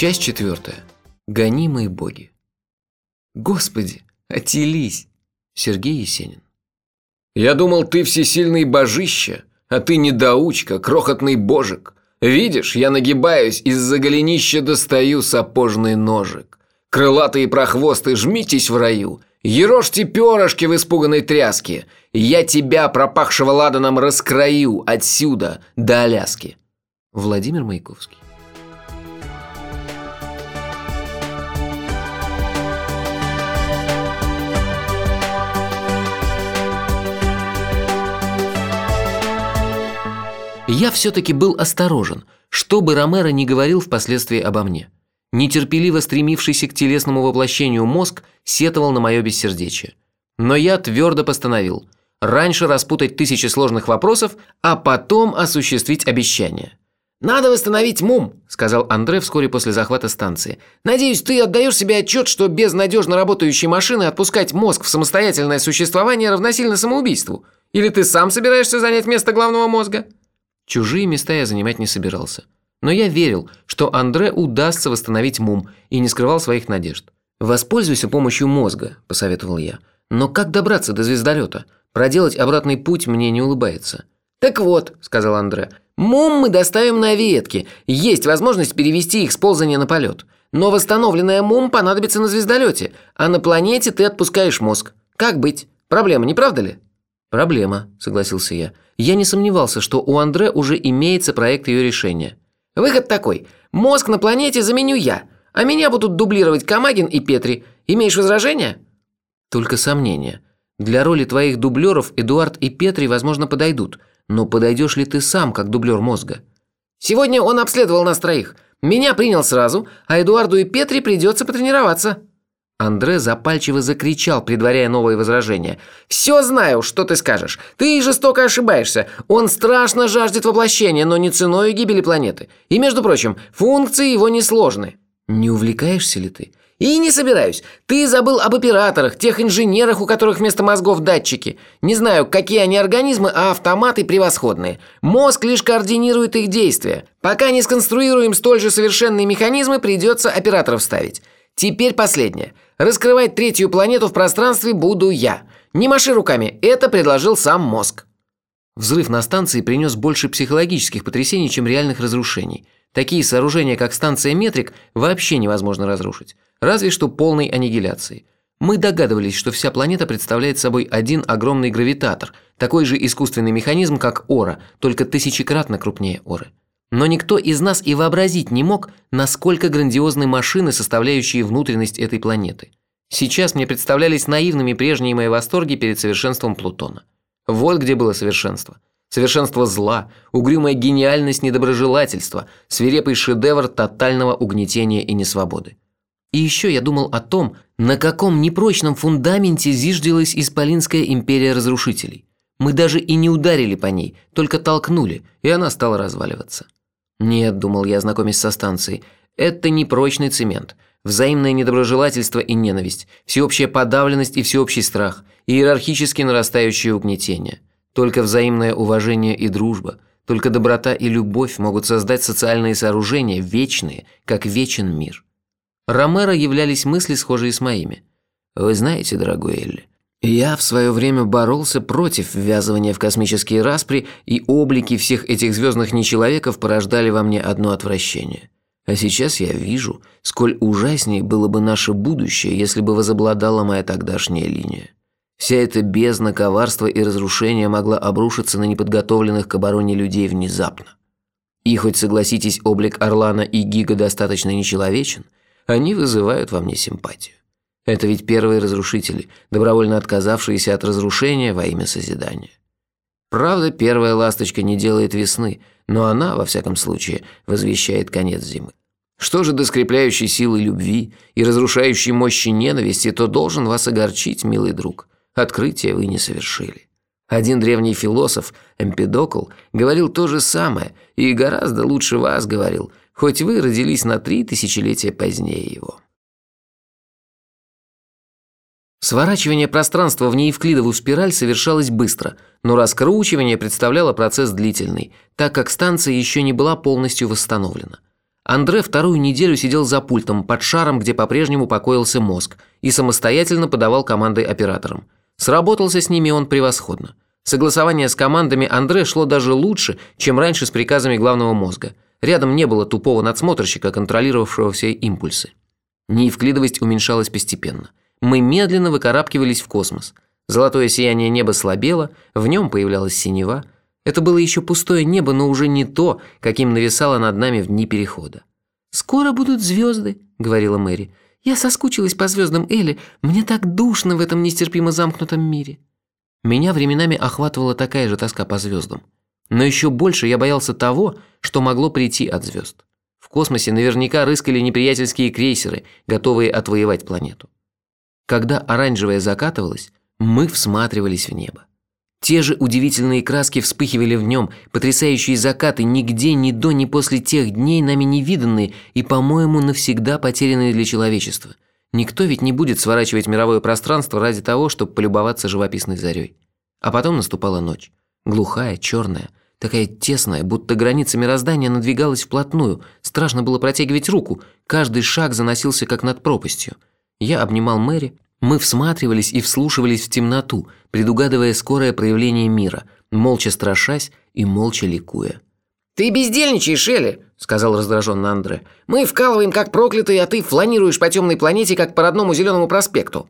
Часть четвертая. Гонимые боги. Господи, отелись! Сергей Есенин. Я думал, ты всесильный божище, а ты недоучка, крохотный божик. Видишь, я нагибаюсь, из-за голенища достаю сапожный ножик. Крылатые прохвосты, жмитесь в раю, Ерошьте перышки в испуганной тряске. Я тебя, пропахшего ладаном, раскрою отсюда до Аляски. Владимир Маяковский. Я все-таки был осторожен, что бы Ромеро не говорил впоследствии обо мне. Нетерпеливо стремившийся к телесному воплощению мозг сетовал на мое бессердечие. Но я твердо постановил – раньше распутать тысячи сложных вопросов, а потом осуществить обещание. «Надо восстановить МУМ», – сказал Андре вскоре после захвата станции. «Надеюсь, ты отдаешь себе отчет, что без надежно работающей машины отпускать мозг в самостоятельное существование равносильно самоубийству? Или ты сам собираешься занять место главного мозга?» Чужие места я занимать не собирался. Но я верил, что Андре удастся восстановить МУМ и не скрывал своих надежд. «Воспользуйся помощью мозга», – посоветовал я. «Но как добраться до звездолета? Проделать обратный путь мне не улыбается». «Так вот», – сказал Андре, – «МУМ мы доставим на ветке. Есть возможность перевести их с ползания на полет. Но восстановленная МУМ понадобится на звездолете, а на планете ты отпускаешь мозг. Как быть? Проблема, не правда ли?» «Проблема», – согласился я. Я не сомневался, что у Андре уже имеется проект ее решения. Выход такой. Мозг на планете заменю я, а меня будут дублировать Камагин и Петри. Имеешь возражения? Только сомнения. Для роли твоих дублеров Эдуард и Петри, возможно, подойдут. Но подойдешь ли ты сам, как дублер мозга? Сегодня он обследовал нас троих. Меня принял сразу, а Эдуарду и Петри придется потренироваться. Андре запальчиво закричал, предваряя новые возражения. «Все знаю, что ты скажешь. Ты жестоко ошибаешься. Он страшно жаждет воплощения, но не ценой гибели планеты. И, между прочим, функции его несложны». «Не увлекаешься ли ты?» «И не собираюсь. Ты забыл об операторах, тех инженерах, у которых вместо мозгов датчики. Не знаю, какие они организмы, а автоматы превосходные. Мозг лишь координирует их действия. Пока не сконструируем столь же совершенные механизмы, придется операторов ставить. Теперь последнее. Раскрывать третью планету в пространстве буду я. Не маши руками, это предложил сам мозг. Взрыв на станции принес больше психологических потрясений, чем реальных разрушений. Такие сооружения, как станция Метрик, вообще невозможно разрушить. Разве что полной аннигиляцией. Мы догадывались, что вся планета представляет собой один огромный гравитатор, такой же искусственный механизм, как Ора, только тысячекратно крупнее Оры. Но никто из нас и вообразить не мог, насколько грандиозны машины, составляющие внутренность этой планеты. Сейчас мне представлялись наивными прежние мои восторги перед совершенством Плутона. Вот где было совершенство. Совершенство зла, угрюмая гениальность недоброжелательства, свирепый шедевр тотального угнетения и несвободы. И еще я думал о том, на каком непрочном фундаменте зиждилась Исполинская империя разрушителей. Мы даже и не ударили по ней, только толкнули, и она стала разваливаться. «Нет», – думал я, знакомясь со станцией, – «это не прочный цемент. Взаимное недоброжелательство и ненависть, всеобщая подавленность и всеобщий страх, иерархически нарастающее угнетение. Только взаимное уважение и дружба, только доброта и любовь могут создать социальные сооружения, вечные, как вечен мир». Ромеро являлись мысли, схожие с моими. «Вы знаете, дорогой Элли, я в свое время боролся против ввязывания в космические распри, и облики всех этих звездных нечеловеков порождали во мне одно отвращение. А сейчас я вижу, сколь ужаснее было бы наше будущее, если бы возобладала моя тогдашняя линия. Вся эта бездна коварства и разрушения могла обрушиться на неподготовленных к обороне людей внезапно. И хоть, согласитесь, облик Орлана и Гига достаточно нечеловечен, они вызывают во мне симпатию. Это ведь первые разрушители, добровольно отказавшиеся от разрушения во имя созидания. Правда, первая ласточка не делает весны, но она, во всяком случае, возвещает конец зимы. Что же до скрепляющей силы любви и разрушающей мощи ненависти, то должен вас огорчить, милый друг. Открытие вы не совершили. Один древний философ, Эмпидокл, говорил то же самое и гораздо лучше вас говорил, хоть вы родились на три тысячелетия позднее его. Сворачивание пространства в неевклидовую спираль совершалось быстро, но раскручивание представляло процесс длительный, так как станция еще не была полностью восстановлена. Андре вторую неделю сидел за пультом, под шаром, где по-прежнему покоился мозг, и самостоятельно подавал команды операторам. Сработался с ними он превосходно. Согласование с командами Андре шло даже лучше, чем раньше с приказами главного мозга. Рядом не было тупого надсмотрщика, контролировавшего все импульсы. Неевклидовость уменьшалась постепенно. Мы медленно выкарабкивались в космос. Золотое сияние неба слабело, в нем появлялась синева. Это было еще пустое небо, но уже не то, каким нависало над нами в дни перехода. «Скоро будут звезды», — говорила Мэри. «Я соскучилась по звездам Элли. Мне так душно в этом нестерпимо замкнутом мире». Меня временами охватывала такая же тоска по звездам. Но еще больше я боялся того, что могло прийти от звезд. В космосе наверняка рыскали неприятельские крейсеры, готовые отвоевать планету. Когда оранжевое закатывалось, мы всматривались в небо. Те же удивительные краски вспыхивали в нем, потрясающие закаты, нигде, ни до, ни после тех дней нами не виданные и, по-моему, навсегда потерянные для человечества. Никто ведь не будет сворачивать мировое пространство ради того, чтобы полюбоваться живописной зарей. А потом наступала ночь. Глухая, черная, такая тесная, будто граница мироздания надвигалась вплотную. Страшно было протягивать руку, каждый шаг заносился как над пропастью. Я обнимал Мэри, мы всматривались и вслушивались в темноту, предугадывая скорое проявление мира, молча страшась и молча ликуя. «Ты бездельничаешь, Элли!» – сказал раздраженно Андре. «Мы вкалываем как проклятые, а ты фланируешь по темной планете, как по родному зеленому проспекту».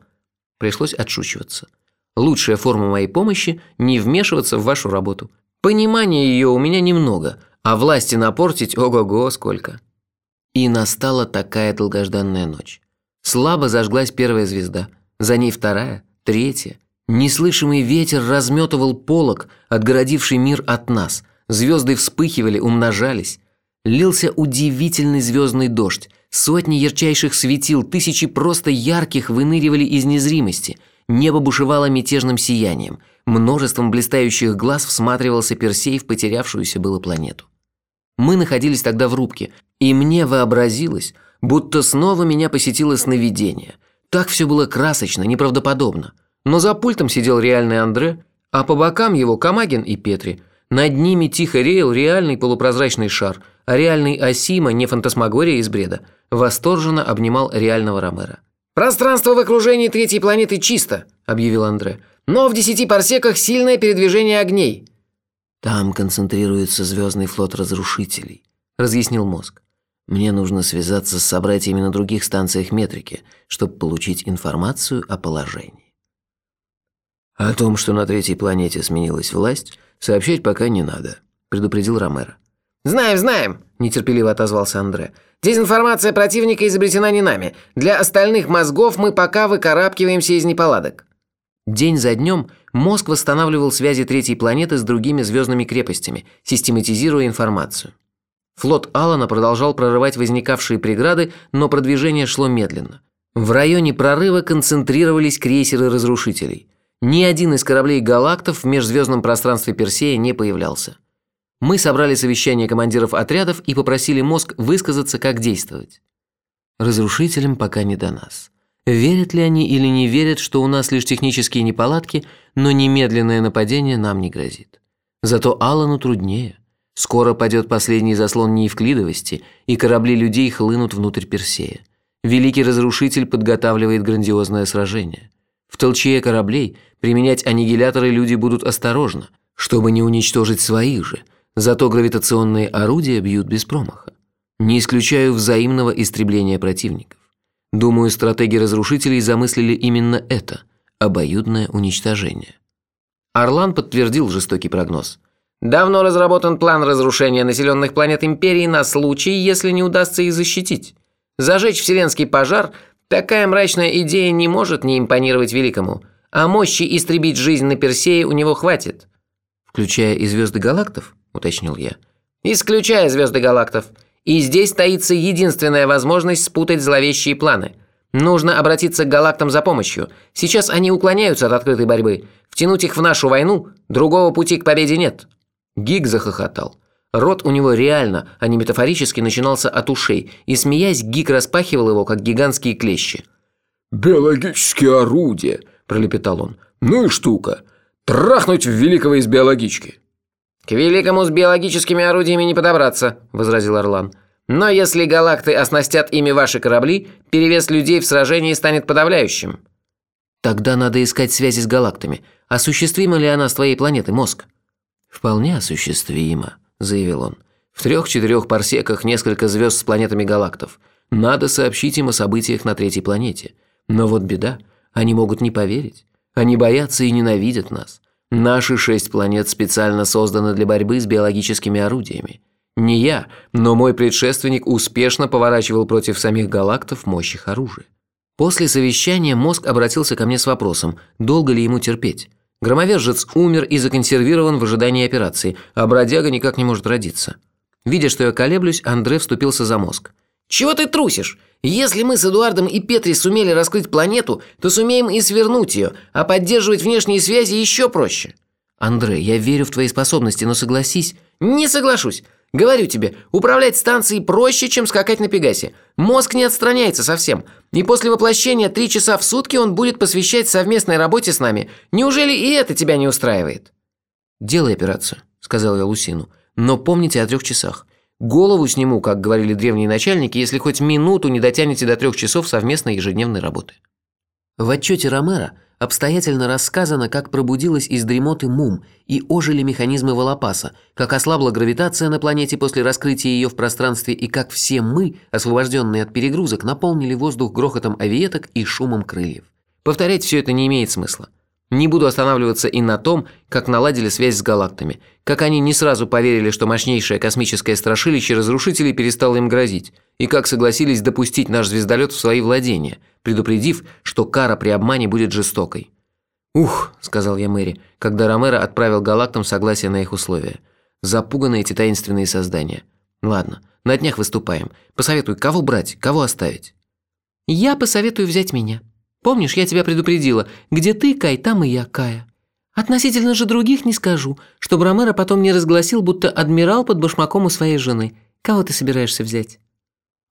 Пришлось отшучиваться. Лучшая форма моей помощи – не вмешиваться в вашу работу. Понимания ее у меня немного, а власти напортить ого-го сколько. И настала такая долгожданная ночь. Слабо зажглась первая звезда – за ней вторая, третья. Неслышимый ветер разметывал полог, отгородивший мир от нас. Звезды вспыхивали, умножались. Лился удивительный звездный дождь. Сотни ярчайших светил, тысячи просто ярких выныривали из незримости. Небо бушевало мятежным сиянием. Множеством блистающих глаз всматривался Персей в потерявшуюся было планету. Мы находились тогда в рубке, и мне вообразилось, будто снова меня посетило сновидение. Так все было красочно, неправдоподобно. Но за пультом сидел реальный Андре, а по бокам его Камагин и Петри. Над ними тихо реял реальный полупрозрачный шар, а реальный Асима, не фантасмагория из бреда, восторженно обнимал реального Ромера. «Пространство в окружении третьей планеты чисто», – объявил Андре. «Но в десяти парсеках сильное передвижение огней». «Там концентрируется звездный флот разрушителей», – разъяснил мозг. Мне нужно связаться с собратьями на других станциях метрики, чтобы получить информацию о положении. О том, что на третьей планете сменилась власть, сообщать пока не надо, предупредил Ромеро. «Знаем, знаем!» – нетерпеливо отозвался Андре. «Дезинформация противника изобретена не нами. Для остальных мозгов мы пока выкарабкиваемся из неполадок». День за днем мозг восстанавливал связи третьей планеты с другими звездными крепостями, систематизируя информацию. Флот Алана продолжал прорывать возникавшие преграды, но продвижение шло медленно. В районе прорыва концентрировались крейсеры разрушителей. Ни один из кораблей галактов в межзвездном пространстве Персея не появлялся. Мы собрали совещание командиров отрядов и попросили мозг высказаться, как действовать. Разрушителям пока не до нас. Верят ли они или не верят, что у нас лишь технические неполадки, но немедленное нападение нам не грозит. Зато Алану труднее. Скоро падет последний заслон неевклидовости, и корабли людей хлынут внутрь Персея. Великий разрушитель подготавливает грандиозное сражение. В толчее кораблей применять аннигиляторы люди будут осторожно, чтобы не уничтожить своих же, зато гравитационные орудия бьют без промаха. Не исключаю взаимного истребления противников. Думаю, стратеги разрушителей замыслили именно это – обоюдное уничтожение. Орлан подтвердил жестокий прогноз – Давно разработан план разрушения населенных планет Империи на случай, если не удастся их защитить. Зажечь вселенский пожар – такая мрачная идея не может не импонировать Великому, а мощи истребить жизнь на Персее у него хватит. «Включая и звезды галактов?» – уточнил я. «Исключая звезды галактов. И здесь таится единственная возможность спутать зловещие планы. Нужно обратиться к галактам за помощью. Сейчас они уклоняются от открытой борьбы. Втянуть их в нашу войну – другого пути к победе нет». Гиг захохотал. Рот у него реально, а не метафорически, начинался от ушей, и, смеясь, Гиг распахивал его, как гигантские клещи. «Биологические орудия», – пролепетал он. «Ну и штука. Трахнуть в великого из биологички». «К великому с биологическими орудиями не подобраться», – возразил Орлан. Но если галакты оснастят ими ваши корабли, перевес людей в сражении станет подавляющим. Тогда надо искать связи с галактами. Осуществима ли она с твоей планеты, мозг? Вполне осуществимо, заявил он. В трех-четырех парсеках несколько звезд с планетами галактов. Надо сообщить им о событиях на третьей планете. Но вот беда, они могут не поверить. Они боятся и ненавидят нас. Наши шесть планет специально созданы для борьбы с биологическими орудиями. Не я, но мой предшественник успешно поворачивал против самих галактов мощь их оружия. После совещания мозг обратился ко мне с вопросом, долго ли ему терпеть. Громовержец умер и законсервирован в ожидании операции, а бродяга никак не может родиться. Видя, что я колеблюсь, Андре вступился за мозг. «Чего ты трусишь? Если мы с Эдуардом и Петри сумели раскрыть планету, то сумеем и свернуть ее, а поддерживать внешние связи еще проще». «Андре, я верю в твои способности, но согласись...» «Не соглашусь. Говорю тебе, управлять станцией проще, чем скакать на Пегасе. Мозг не отстраняется совсем. И после воплощения три часа в сутки он будет посвящать совместной работе с нами. Неужели и это тебя не устраивает?» «Делай операцию», – сказал я Лусину. «Но помните о трех часах. Голову сниму, как говорили древние начальники, если хоть минуту не дотянете до трех часов совместной ежедневной работы. В отчете Ромера обстоятельно рассказано, как пробудилась из дремоты Мум и ожили механизмы Волопаса, как ослабла гравитация на планете после раскрытия ее в пространстве и как все мы, освобожденные от перегрузок, наполнили воздух грохотом авиеток и шумом крыльев. Повторять все это не имеет смысла. Не буду останавливаться и на том, как наладили связь с галактами, как они не сразу поверили, что мощнейшее космическое страшилище разрушителей перестало им грозить, и как согласились допустить наш звездолет в свои владения, предупредив, что кара при обмане будет жестокой. «Ух», – сказал я Мэри, когда Ромеро отправил галактам согласие на их условия. «Запуганы эти таинственные создания. Ладно, на днях выступаем. Посоветуй, кого брать, кого оставить?» «Я посоветую взять меня», Помнишь, я тебя предупредила, где ты, Кай, там и я, Кая. Относительно же других не скажу, чтобы Ромеро потом не разгласил, будто адмирал под башмаком у своей жены. Кого ты собираешься взять?»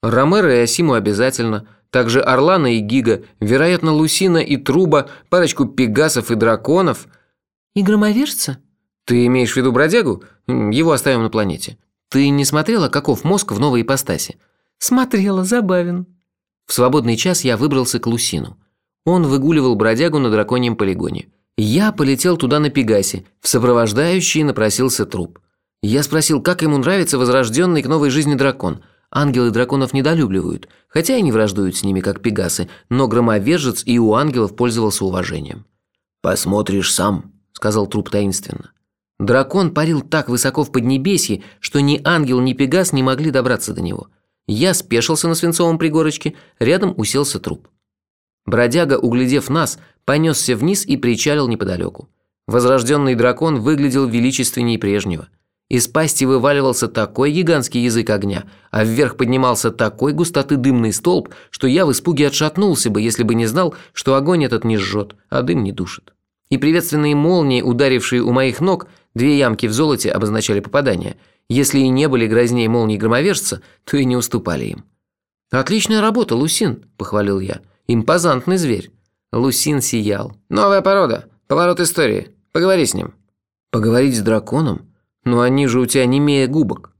«Ромеро и Асиму обязательно. Также Орлана и Гига, вероятно, Лусина и Труба, парочку пегасов и драконов». «И громовержца?» «Ты имеешь в виду бродягу? Его оставим на планете. Ты не смотрела, каков мозг в новой ипостаси?» «Смотрела, забавен». В свободный час я выбрался к Лусину. Он выгуливал бродягу на драконьем полигоне. Я полетел туда на Пегасе, в сопровождающий напросился труп. Я спросил, как ему нравится возрожденный к новой жизни дракон. Ангелы драконов недолюбливают, хотя и не враждуют с ними, как пегасы, но громовержец и у ангелов пользовался уважением. «Посмотришь сам», – сказал труп таинственно. Дракон парил так высоко в Поднебесье, что ни ангел, ни пегас не могли добраться до него. Я спешился на свинцовом пригорочке, рядом уселся труп. Бродяга, углядев нас, понесся вниз и причалил неподалеку. Возрожденный дракон выглядел величественней прежнего. Из пасти вываливался такой гигантский язык огня, а вверх поднимался такой густоты дымный столб, что я в испуге отшатнулся бы, если бы не знал, что огонь этот не жжет, а дым не душит. И приветственные молнии, ударившие у моих ног, две ямки в золоте обозначали попадание. Если и не были грознее молний громовержца, то и не уступали им. «Отличная работа, Лусин», – похвалил я. Импозантный зверь. Лусин сиял. Новая порода. Поворот истории. Поговори с ним. Поговорить с драконом? Но они же у тебя не имея губок.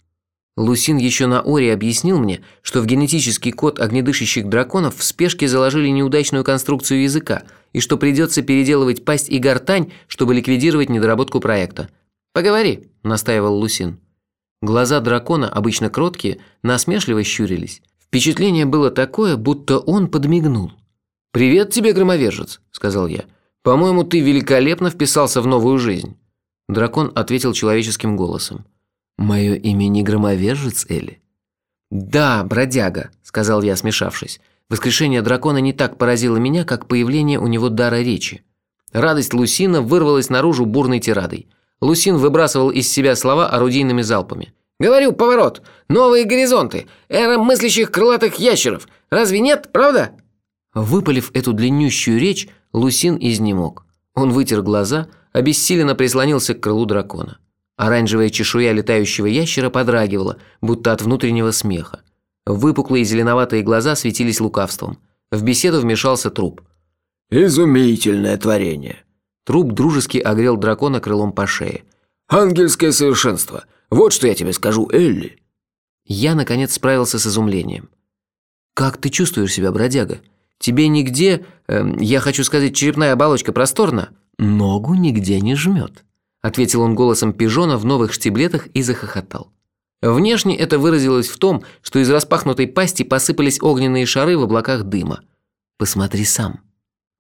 Лусин еще на Оре объяснил мне, что в генетический код огнедышащих драконов в спешке заложили неудачную конструкцию языка, и что придется переделывать пасть и гортань, чтобы ликвидировать недоработку проекта. «Поговори», – настаивал Лусин. Глаза дракона, обычно кроткие, насмешливо щурились. Впечатление было такое, будто он подмигнул. «Привет тебе, громовержец», – сказал я. «По-моему, ты великолепно вписался в новую жизнь». Дракон ответил человеческим голосом. «Мое имя не громовержец, Элли?» «Да, бродяга», – сказал я, смешавшись. Воскрешение дракона не так поразило меня, как появление у него дара речи. Радость Лусина вырвалась наружу бурной тирадой. Лусин выбрасывал из себя слова орудийными залпами. «Говорю, поворот! Новые горизонты! Эра мыслящих крылатых ящеров! Разве нет, правда?» Выпалив эту длиннющую речь, Лусин изнемог. Он вытер глаза, обессиленно прислонился к крылу дракона. Оранжевая чешуя летающего ящера подрагивала, будто от внутреннего смеха. Выпуклые зеленоватые глаза светились лукавством. В беседу вмешался труп. «Изумительное творение!» Труп дружески огрел дракона крылом по шее. «Ангельское совершенство! Вот что я тебе скажу, Элли!» Я, наконец, справился с изумлением. «Как ты чувствуешь себя, бродяга? Тебе нигде, э, я хочу сказать, черепная оболочка просторна?» «Ногу нигде не жмет», – ответил он голосом пижона в новых штиблетах и захохотал. Внешне это выразилось в том, что из распахнутой пасти посыпались огненные шары в облаках дыма. «Посмотри сам».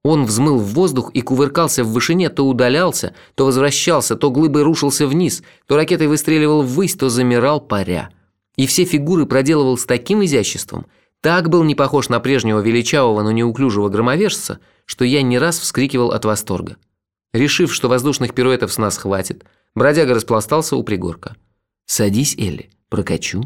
Он взмыл в воздух и кувыркался в вышине, то удалялся, то возвращался, то глыбой рушился вниз, то ракетой выстреливал ввысь, то замирал паря. И все фигуры проделывал с таким изяществом, так был не похож на прежнего величавого, но неуклюжего громовержца, что я не раз вскрикивал от восторга. Решив, что воздушных пируэтов с нас хватит, бродяга распластался у пригорка. «Садись, Элли, прокачу».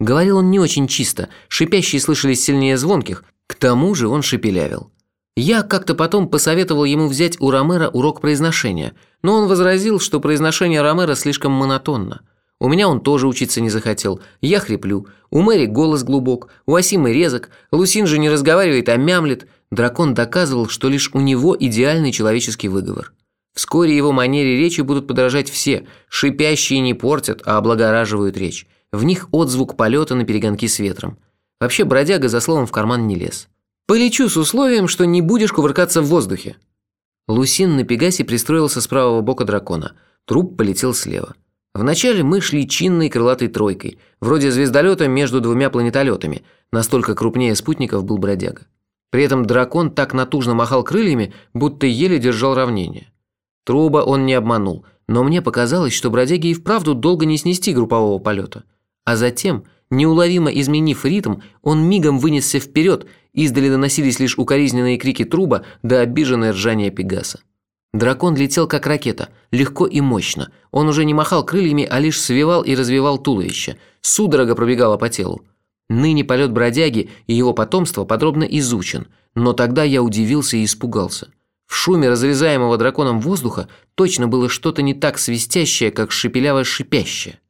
Говорил он не очень чисто, шипящие слышались сильнее звонких, к тому же он шепелявил. Я как-то потом посоветовал ему взять у Ромера урок произношения, но он возразил, что произношение Ромера слишком монотонно. У меня он тоже учиться не захотел, я хриплю, у Мэри голос глубок, у Асимы резок, Лусин же не разговаривает, а мямлет. Дракон доказывал, что лишь у него идеальный человеческий выговор. Вскоре его манере речи будут подражать все, шипящие не портят, а облагораживают речь. В них отзвук полета на перегонки с ветром. Вообще бродяга за словом в карман не лез. Полечу с условием, что не будешь кувыркаться в воздухе». Лусин на Пегасе пристроился с правого бока дракона. Труп полетел слева. Вначале мы шли чинной крылатой тройкой, вроде звездолета между двумя планетолетами, настолько крупнее спутников был бродяга. При этом дракон так натужно махал крыльями, будто еле держал равнение. Труба он не обманул, но мне показалось, что бродяге и вправду долго не снести группового полета. А затем, неуловимо изменив ритм, он мигом вынесся вперед Издали доносились лишь укоризненные крики труба да обиженное ржание Пегаса. Дракон летел как ракета, легко и мощно. Он уже не махал крыльями, а лишь свивал и развивал туловище. Судорога пробегала по телу. Ныне полет бродяги и его потомство подробно изучен, но тогда я удивился и испугался. В шуме разрезаемого драконом воздуха точно было что-то не так свистящее, как шепеляво-шипящее.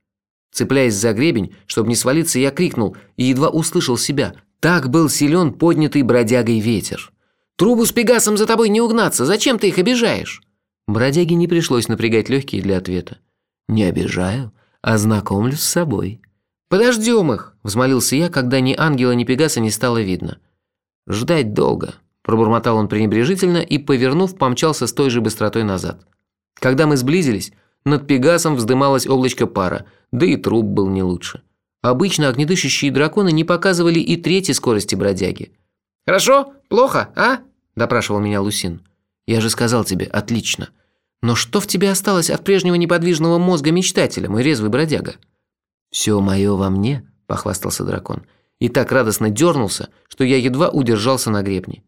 Цепляясь за гребень, чтобы не свалиться, я крикнул и едва услышал себя. Так был силен поднятый бродягой ветер. «Трубу с Пегасом за тобой не угнаться, зачем ты их обижаешь?» Бродяге не пришлось напрягать легкие для ответа. «Не обижаю, а знакомлюсь с собой». «Подождем их», – взмолился я, когда ни ангела, ни Пегаса не стало видно. «Ждать долго», – пробормотал он пренебрежительно и, повернув, помчался с той же быстротой назад. Когда мы сблизились, над Пегасом вздымалось облачко пара, да и труп был не лучше. Обычно огнедышащие драконы не показывали и третьей скорости бродяги. «Хорошо? Плохо, а?» – допрашивал меня Лусин. «Я же сказал тебе, отлично. Но что в тебе осталось от прежнего неподвижного мозга мечтателя, мой резвый бродяга?» «Все мое во мне», – похвастался дракон. И так радостно дернулся, что я едва удержался на гребне.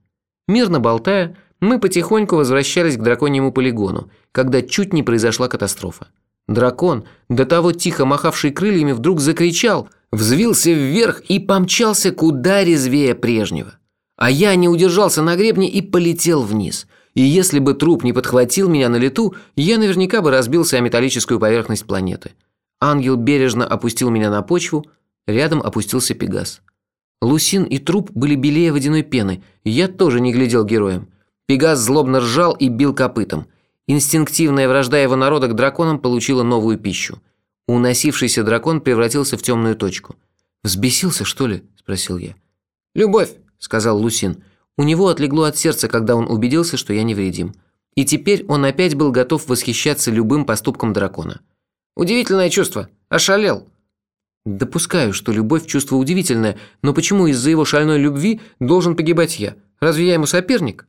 Мирно болтая, мы потихоньку возвращались к драконьему полигону, когда чуть не произошла катастрофа. Дракон, до того тихо махавший крыльями, вдруг закричал, взвился вверх и помчался куда резвее прежнего. А я не удержался на гребне и полетел вниз. И если бы труп не подхватил меня на лету, я наверняка бы разбился о металлическую поверхность планеты. Ангел бережно опустил меня на почву, рядом опустился Пегас. Лусин и труп были белее водяной пены, я тоже не глядел героем. Пегас злобно ржал и бил копытом. Инстинктивная вражда его народа к драконам получила новую пищу. Уносившийся дракон превратился в темную точку. «Взбесился, что ли?» – спросил я. «Любовь», – сказал Лусин. У него отлегло от сердца, когда он убедился, что я невредим. И теперь он опять был готов восхищаться любым поступком дракона. «Удивительное чувство. Ошалел». «Допускаю, что любовь – чувство удивительное, но почему из-за его шальной любви должен погибать я? Разве я ему соперник?»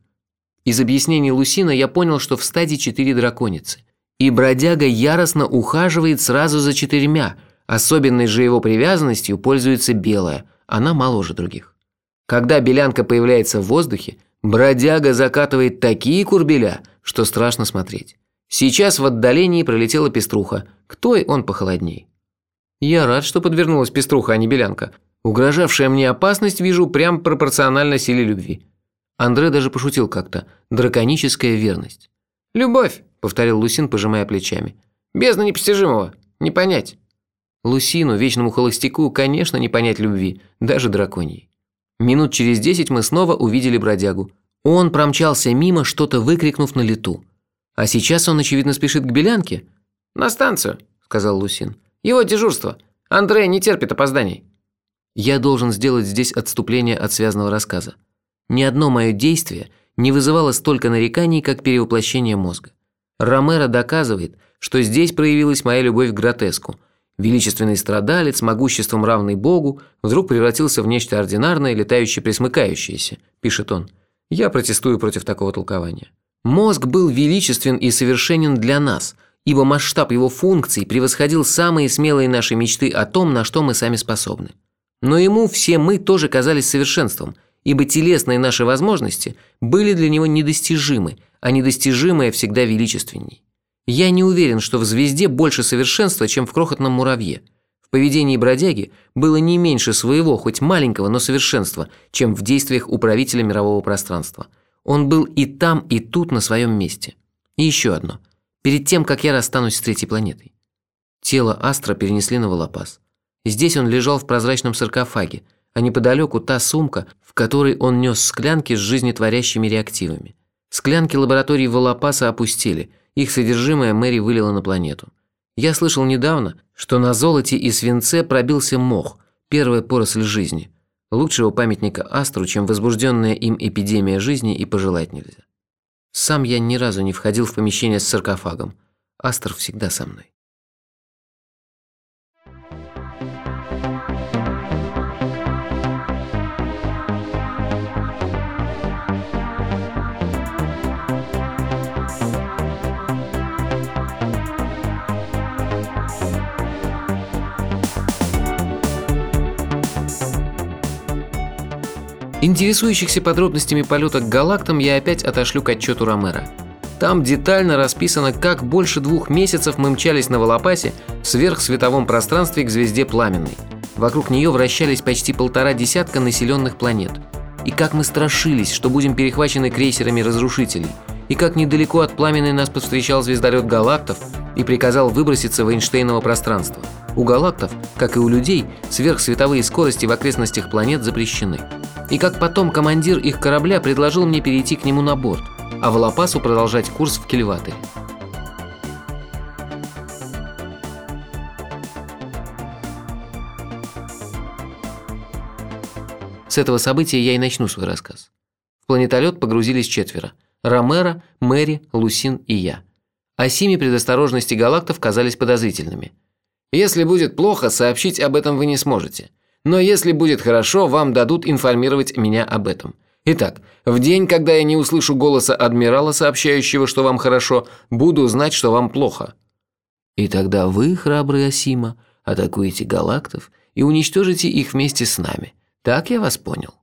Из объяснений Лусина я понял, что в стадии четыре драконицы. И бродяга яростно ухаживает сразу за четырьмя, особенной же его привязанностью пользуется белая, она моложе других. Когда белянка появляется в воздухе, бродяга закатывает такие курбеля, что страшно смотреть. Сейчас в отдалении пролетела пеструха, к той он похолодней. Я рад, что подвернулась пеструха, а не белянка. Угрожавшая мне опасность вижу прям пропорционально силе любви. Андре даже пошутил как-то. Драконическая верность. «Любовь», – повторил Лусин, пожимая плечами. «Бездна непостижимого. Не понять». Лусину, вечному холостяку, конечно, не понять любви, даже драконьей. Минут через десять мы снова увидели бродягу. Он промчался мимо, что-то выкрикнув на лету. А сейчас он, очевидно, спешит к Белянке. «На станцию», – сказал Лусин. «Его дежурство. Андрей не терпит опозданий. Я должен сделать здесь отступление от связанного рассказа. Ни одно мое действие не вызывало столько нареканий, как перевоплощение мозга. Ромеро доказывает, что здесь проявилась моя любовь к гротеску. Величественный страдалец, могуществом равный Богу, вдруг превратился в нечто ординарное, летающее присмыкающееся, пишет он. Я протестую против такого толкования. Мозг был величествен и совершенен для нас, ибо масштаб его функций превосходил самые смелые наши мечты о том, на что мы сами способны. Но ему все мы тоже казались совершенством, ибо телесные наши возможности были для него недостижимы, а недостижимое всегда величественней. Я не уверен, что в звезде больше совершенства, чем в крохотном муравье. В поведении бродяги было не меньше своего, хоть маленького, но совершенства, чем в действиях управителя мирового пространства. Он был и там, и тут на своем месте. И еще одно. Перед тем, как я расстанусь с третьей планетой. Тело Астра перенесли на Волопас. Здесь он лежал в прозрачном саркофаге, а неподалеку та сумка, в которой он нес склянки с жизнетворящими реактивами. Склянки лаборатории Волопаса опустили, их содержимое Мэри вылила на планету. Я слышал недавно, что на золоте и свинце пробился мох, первая поросль жизни. Лучшего памятника Астру, чем возбужденная им эпидемия жизни, и пожелать нельзя. Сам я ни разу не входил в помещение с саркофагом. Астр всегда со мной. Интересующихся подробностями полета к галактам я опять отошлю к отчету Ромера. Там детально расписано, как больше двух месяцев мы мчались на Волопасе в сверхсветовом пространстве к звезде Пламенной. Вокруг нее вращались почти полтора десятка населенных планет. И как мы страшились, что будем перехвачены крейсерами разрушителей. И как недалеко от Пламенной нас повстречал звездолет Галактов и приказал выброситься в Эйнштейново пространство. У галактов, как и у людей, сверхсветовые скорости в окрестностях планет запрещены и как потом командир их корабля предложил мне перейти к нему на борт, а Волопасу продолжать курс в Кильваты. С этого события я и начну свой рассказ. В планетолет погрузились четверо – Ромеро, Мэри, Лусин и я. А семи предосторожности галактов казались подозрительными. Если будет плохо, сообщить об этом вы не сможете – но если будет хорошо, вам дадут информировать меня об этом. Итак, в день, когда я не услышу голоса адмирала, сообщающего, что вам хорошо, буду знать, что вам плохо. И тогда вы, храбрый Асима, атакуете галактов и уничтожите их вместе с нами. Так я вас понял?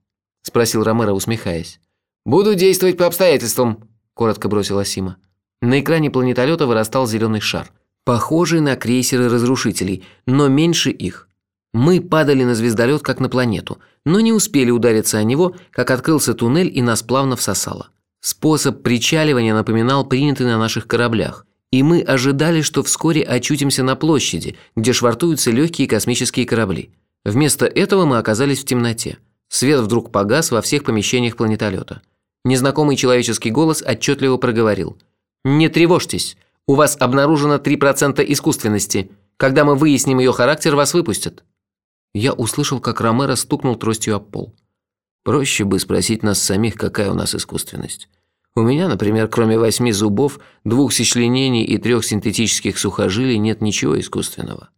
Спросил Ромеро, усмехаясь. Буду действовать по обстоятельствам, коротко бросил Асима. На экране планетолета вырастал зеленый шар, похожий на крейсеры разрушителей, но меньше их. Мы падали на звездолет, как на планету, но не успели удариться о него, как открылся туннель и нас плавно всосало. Способ причаливания напоминал принятый на наших кораблях, и мы ожидали, что вскоре очутимся на площади, где швартуются легкие космические корабли. Вместо этого мы оказались в темноте. Свет вдруг погас во всех помещениях планетолета. Незнакомый человеческий голос отчетливо проговорил. «Не тревожьтесь, у вас обнаружено 3% искусственности. Когда мы выясним ее характер, вас выпустят». Я услышал, как Ромеро стукнул тростью об пол. Проще бы спросить нас самих, какая у нас искусственность. У меня, например, кроме восьми зубов, двух сочленений и трех синтетических сухожилий нет ничего искусственного.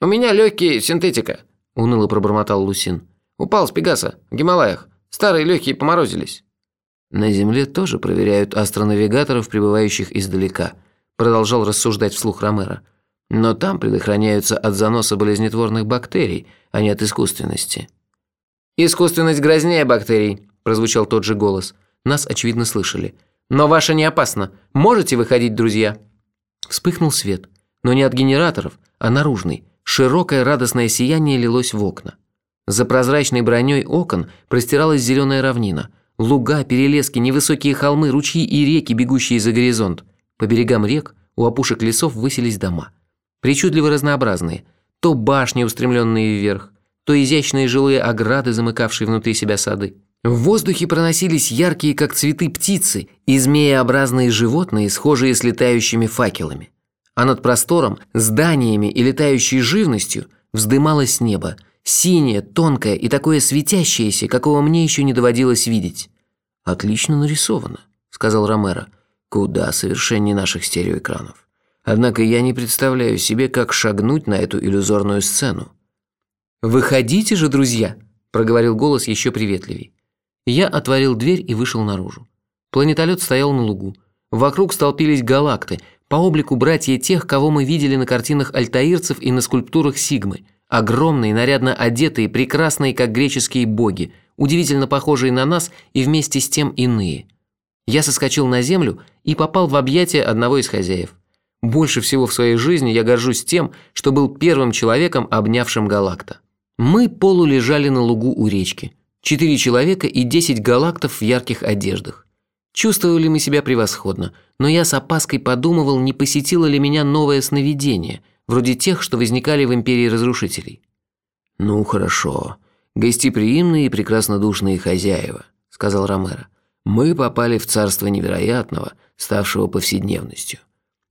«У меня легкие синтетика», – уныло пробормотал Лусин. «Упал с Пегаса, в Гималаях. Старые легкие поморозились». «На Земле тоже проверяют астронавигаторов, прибывающих издалека», – продолжал рассуждать вслух Ромеро. Но там предохраняются от заноса болезнетворных бактерий, а не от искусственности. «Искусственность грознее бактерий», – прозвучал тот же голос. Нас, очевидно, слышали. «Но ваша не опасна. Можете выходить, друзья?» Вспыхнул свет. Но не от генераторов, а наружный. Широкое радостное сияние лилось в окна. За прозрачной броней окон простиралась зеленая равнина. Луга, перелески, невысокие холмы, ручьи и реки, бегущие за горизонт. По берегам рек у опушек лесов высились дома причудливо разнообразные. То башни, устремленные вверх, то изящные жилые ограды, замыкавшие внутри себя сады. В воздухе проносились яркие, как цветы, птицы и змееобразные животные, схожие с летающими факелами. А над простором, зданиями и летающей живностью вздымалось небо, синее, тонкое и такое светящееся, какого мне еще не доводилось видеть. «Отлично нарисовано», — сказал Ромеро. «Куда совершеннее наших стереоэкранов. Однако я не представляю себе, как шагнуть на эту иллюзорную сцену». «Выходите же, друзья», – проговорил голос еще приветливей. Я отворил дверь и вышел наружу. Планетолет стоял на лугу. Вокруг столпились галакты, по облику братья тех, кого мы видели на картинах альтаирцев и на скульптурах Сигмы. Огромные, нарядно одетые, прекрасные, как греческие боги, удивительно похожие на нас и вместе с тем иные. Я соскочил на землю и попал в объятия одного из хозяев. Больше всего в своей жизни я горжусь тем, что был первым человеком, обнявшим галакта. Мы полулежали на лугу у речки. Четыре человека и десять галактов в ярких одеждах. Чувствовали мы себя превосходно, но я с опаской подумывал, не посетило ли меня новое сновидение, вроде тех, что возникали в Империи Разрушителей. «Ну, хорошо. Гостеприимные и прекраснодушные хозяева», – сказал Ромеро. «Мы попали в царство невероятного, ставшего повседневностью.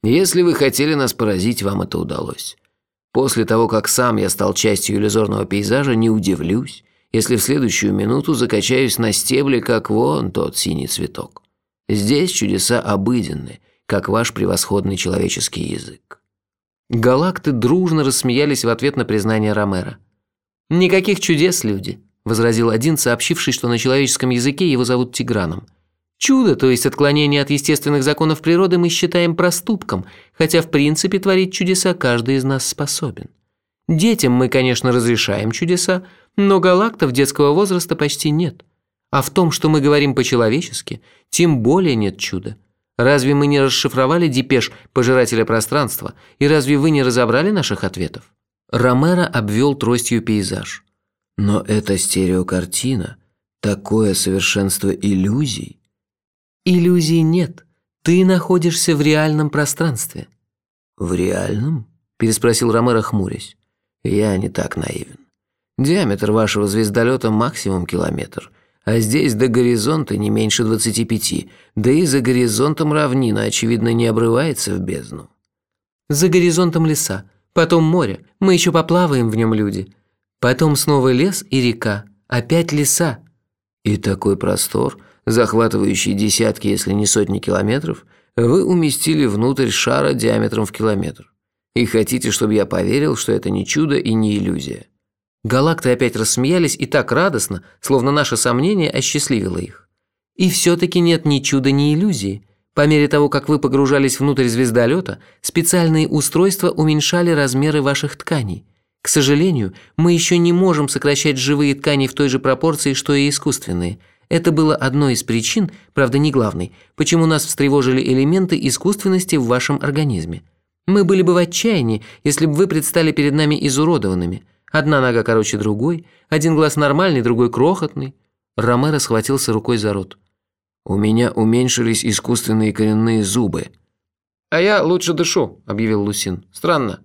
Если вы хотели нас поразить, вам это удалось. После того, как сам я стал частью иллюзорного пейзажа, не удивлюсь, если в следующую минуту закачаюсь на стебле, как вон тот синий цветок. Здесь чудеса обыденны, как ваш превосходный человеческий язык». Галакты дружно рассмеялись в ответ на признание Ромера. «Никаких чудес, люди», – возразил один, сообщивший, что на человеческом языке его зовут Тиграном. Чудо, то есть отклонение от естественных законов природы, мы считаем проступком, хотя в принципе творить чудеса каждый из нас способен. Детям мы, конечно, разрешаем чудеса, но галактов детского возраста почти нет. А в том, что мы говорим по-человечески, тем более нет чуда. Разве мы не расшифровали депеш пожирателя пространства, и разве вы не разобрали наших ответов? Ромеро обвел тростью пейзаж. Но это стереокартина, такое совершенство иллюзий. Иллюзий нет. Ты находишься в реальном пространстве. В реальном? переспросил Ромеро, хмурясь. Я не так наивен. Диаметр вашего звездолета максимум километр, а здесь до горизонта не меньше 25, да и за горизонтом равнина, очевидно, не обрывается в бездну. За горизонтом леса, потом море, мы еще поплаваем в нем люди. Потом снова лес и река, опять леса. И такой простор, захватывающий десятки, если не сотни километров, вы уместили внутрь шара диаметром в километр. И хотите, чтобы я поверил, что это не чудо и не иллюзия. Галакты опять рассмеялись и так радостно, словно наше сомнение осчастливило их. И все-таки нет ни чуда, ни иллюзии. По мере того, как вы погружались внутрь звездолета, специальные устройства уменьшали размеры ваших тканей. К сожалению, мы еще не можем сокращать живые ткани в той же пропорции, что и искусственные – это было одной из причин, правда не главной, почему нас встревожили элементы искусственности в вашем организме. Мы были бы в отчаянии, если бы вы предстали перед нами изуродованными. Одна нога короче другой, один глаз нормальный, другой крохотный. Ромеро схватился рукой за рот. «У меня уменьшились искусственные коренные зубы». «А я лучше дышу», – объявил Лусин. «Странно».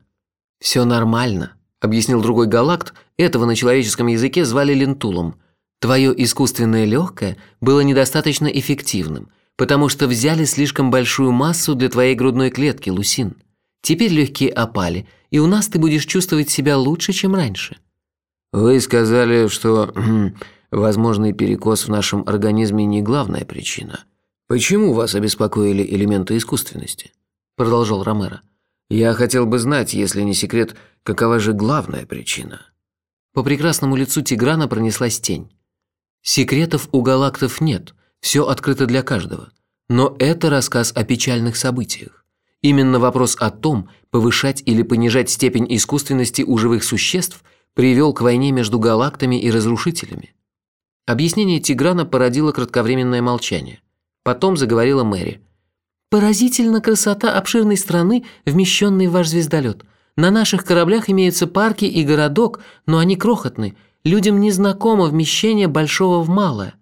«Все нормально», – объяснил другой галакт. Этого на человеческом языке звали лентулом – Твое искусственное легкое было недостаточно эффективным, потому что взяли слишком большую массу для твоей грудной клетки, Лусин. Теперь легкие опали, и у нас ты будешь чувствовать себя лучше, чем раньше». «Вы сказали, что возможный перекос в нашем организме не главная причина. Почему вас обеспокоили элементы искусственности?» Продолжал Ромеро. «Я хотел бы знать, если не секрет, какова же главная причина?» По прекрасному лицу Тиграна пронеслась тень. Секретов у галактов нет, все открыто для каждого. Но это рассказ о печальных событиях. Именно вопрос о том, повышать или понижать степень искусственности у живых существ, привел к войне между галактами и разрушителями. Объяснение Тиграна породило кратковременное молчание. Потом заговорила Мэри. «Поразительна красота обширной страны, вмещенной в ваш звездолет. На наших кораблях имеются парки и городок, но они крохотны – Людям не знакомо вмещение большого в малое.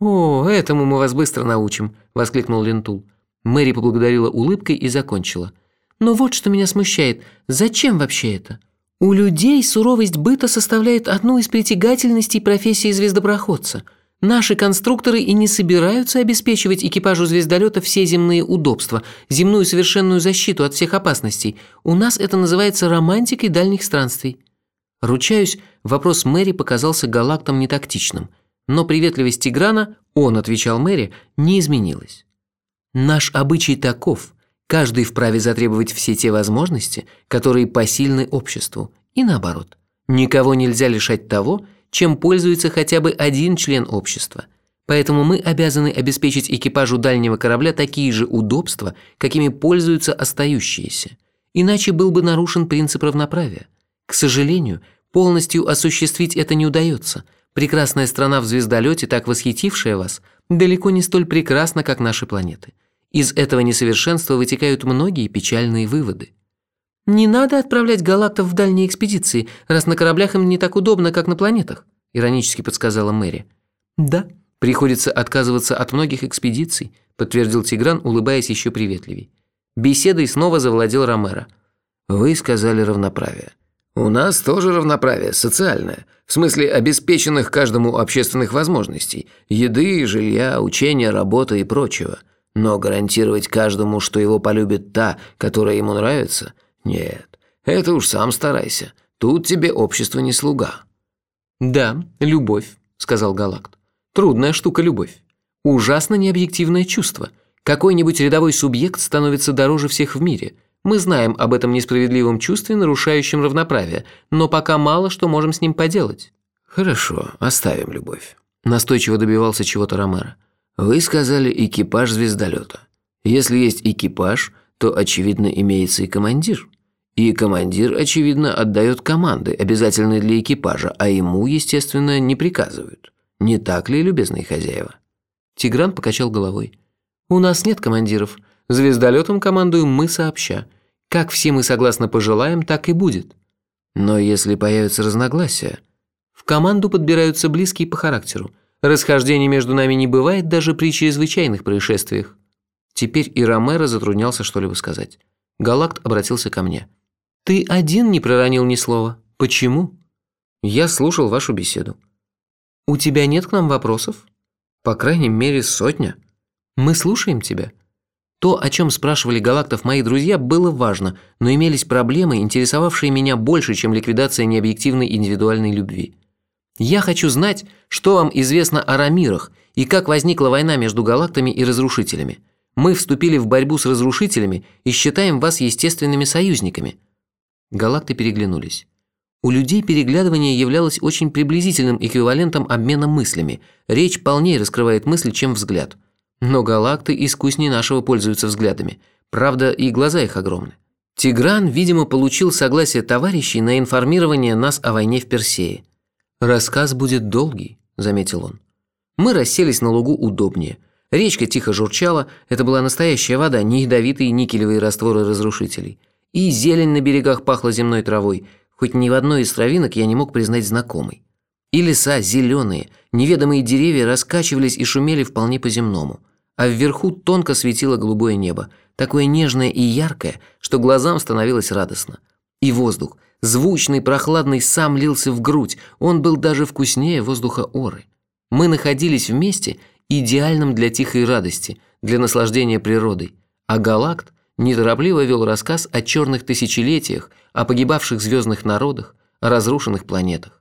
«О, этому мы вас быстро научим», – воскликнул Лентул. Мэри поблагодарила улыбкой и закончила. «Но вот что меня смущает. Зачем вообще это? У людей суровость быта составляет одну из притягательностей профессии звездопроходца. Наши конструкторы и не собираются обеспечивать экипажу звездолета все земные удобства, земную совершенную защиту от всех опасностей. У нас это называется романтикой дальних странствий». Ручаюсь, вопрос Мэри показался галактам нетактичным, но приветливость Тиграна, он отвечал Мэри, не изменилась. Наш обычай таков, каждый вправе затребовать все те возможности, которые посильны обществу, и наоборот. Никого нельзя лишать того, чем пользуется хотя бы один член общества. Поэтому мы обязаны обеспечить экипажу дальнего корабля такие же удобства, какими пользуются остающиеся. Иначе был бы нарушен принцип равноправия. К сожалению, полностью осуществить это не удается. Прекрасная страна в звездолете, так восхитившая вас, далеко не столь прекрасна, как наши планеты. Из этого несовершенства вытекают многие печальные выводы. «Не надо отправлять галактов в дальние экспедиции, раз на кораблях им не так удобно, как на планетах», – иронически подсказала Мэри. «Да, приходится отказываться от многих экспедиций», – подтвердил Тигран, улыбаясь еще приветливей. Беседой снова завладел Ромеро. «Вы сказали равноправие. У нас тоже равноправие, социальное, в смысле обеспеченных каждому общественных возможностей – еды, жилья, учения, работы и прочего. Но гарантировать каждому, что его полюбит та, которая ему нравится – нет, это уж сам старайся. Тут тебе общество не слуга. Да, любовь, сказал Галакт. Трудная штука любовь. Ужасно необъективное чувство. Какой-нибудь рядовой субъект становится дороже всех в мире. Мы знаем об этом несправедливом чувстве, нарушающем равноправие, но пока мало что можем с ним поделать. Хорошо, оставим любовь. Настойчиво добивался чего-то Ромеро. Вы сказали экипаж звездолета. Если есть экипаж, то, очевидно, имеется и командир. И командир, очевидно, отдает команды, обязательные для экипажа, а ему, естественно, не приказывают. Не так ли, любезные хозяева? Тигран покачал головой. У нас нет командиров. Звездолетом командуем мы сообща. Как все мы согласно пожелаем, так и будет. Но если появятся разногласия... В команду подбираются близкие по характеру. Расхождений между нами не бывает даже при чрезвычайных происшествиях. Теперь и Ромеро затруднялся что-либо сказать. Галакт обратился ко мне. «Ты один не проронил ни слова. Почему?» «Я слушал вашу беседу». «У тебя нет к нам вопросов?» «По крайней мере, сотня». «Мы слушаем тебя». То, о чем спрашивали галактов мои друзья, было важно, но имелись проблемы, интересовавшие меня больше, чем ликвидация необъективной индивидуальной любви. Я хочу знать, что вам известно о Рамирах и как возникла война между галактами и разрушителями. Мы вступили в борьбу с разрушителями и считаем вас естественными союзниками». Галакты переглянулись. У людей переглядывание являлось очень приблизительным эквивалентом обмена мыслями. Речь полнее раскрывает мысль, чем взгляд. Но галакты искуснее нашего пользуются взглядами. Правда, и глаза их огромны. Тигран, видимо, получил согласие товарищей на информирование нас о войне в Персее. «Рассказ будет долгий», – заметил он. Мы расселись на лугу удобнее – Речка тихо журчала, это была настоящая вода, не ядовитые никелевые растворы разрушителей. И зелень на берегах пахла земной травой, хоть ни в одной из травинок я не мог признать знакомой. И леса зеленые, неведомые деревья раскачивались и шумели вполне по-земному. А вверху тонко светило голубое небо, такое нежное и яркое, что глазам становилось радостно. И воздух, звучный, прохладный, сам лился в грудь, он был даже вкуснее воздуха Оры. Мы находились вместе идеальным для тихой радости, для наслаждения природой, а Галакт неторопливо вел рассказ о черных тысячелетиях, о погибавших звездных народах, о разрушенных планетах.